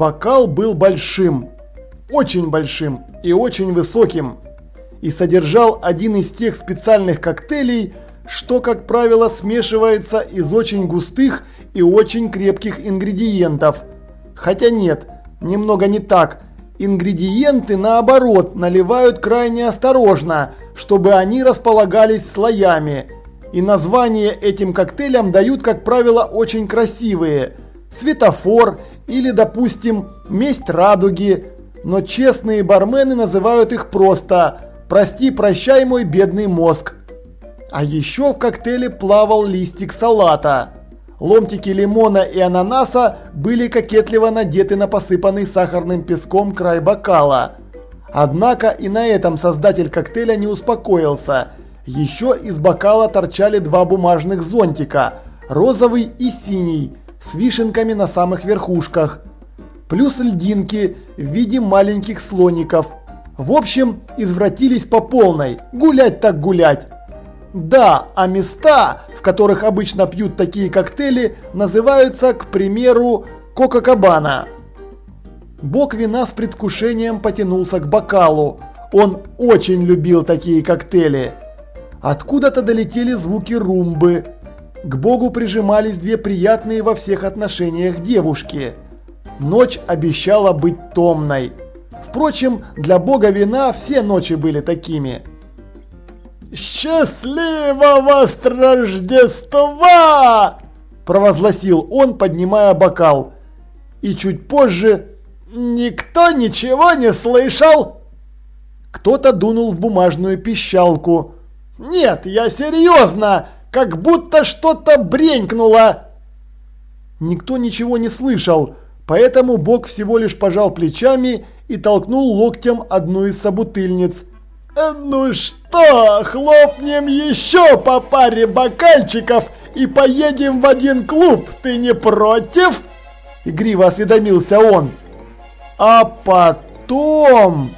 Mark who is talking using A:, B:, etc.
A: Бокал был большим, очень большим и очень высоким. И содержал один из тех специальных коктейлей, что, как правило, смешивается из очень густых и очень крепких ингредиентов. Хотя нет, немного не так. Ингредиенты, наоборот, наливают крайне осторожно, чтобы они располагались слоями. И названия этим коктейлям дают, как правило, очень красивые. Светофор или, допустим, месть радуги. Но честные бармены называют их просто «Прости, прощай, мой бедный мозг». А еще в коктейле плавал листик салата. Ломтики лимона и ананаса были кокетливо надеты на посыпанный сахарным песком край бокала. Однако и на этом создатель коктейля не успокоился. Еще из бокала торчали два бумажных зонтика – розовый и синий, с вишенками на самых верхушках. Плюс льдинки в виде маленьких слоников. В общем, извратились по полной. Гулять так гулять. Да, а места, в которых обычно пьют такие коктейли, называются, к примеру, Кока-Кабана. Бог вина с предвкушением потянулся к бокалу. Он очень любил такие коктейли. Откуда-то долетели звуки румбы. К Богу прижимались две приятные во всех отношениях девушки. Ночь обещала быть томной. Впрочем, для Бога вина все ночи были такими. «Счастливого Рождества!» – провозгласил он, поднимая бокал. И чуть позже «Никто ничего не слышал?» Кто-то дунул в бумажную пищалку. «Нет, я серьезно! Как будто что-то бренькнуло!» Никто ничего не слышал, поэтому Бог всего лишь пожал плечами и толкнул локтем одну из собутыльниц. «Ну что, хлопнем еще по паре бокальчиков и поедем в один клуб, ты не против?» Игриво осведомился он. «А потом...»